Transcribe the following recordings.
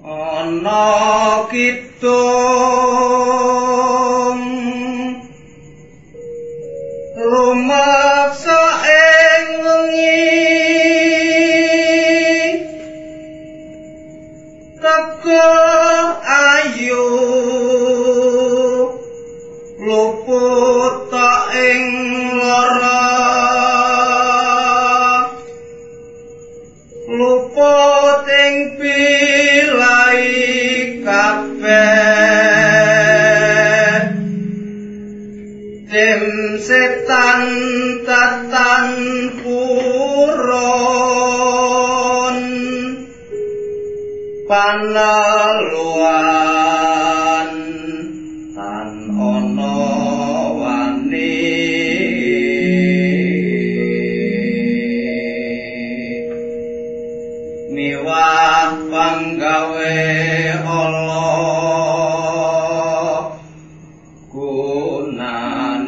ana kidung rumaksa ing wengi. Ayu luput tak ing lara. Luput ing pilai tim setan tatan puron. Panaluan tan ana wani. Miwah panggawe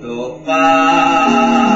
とか。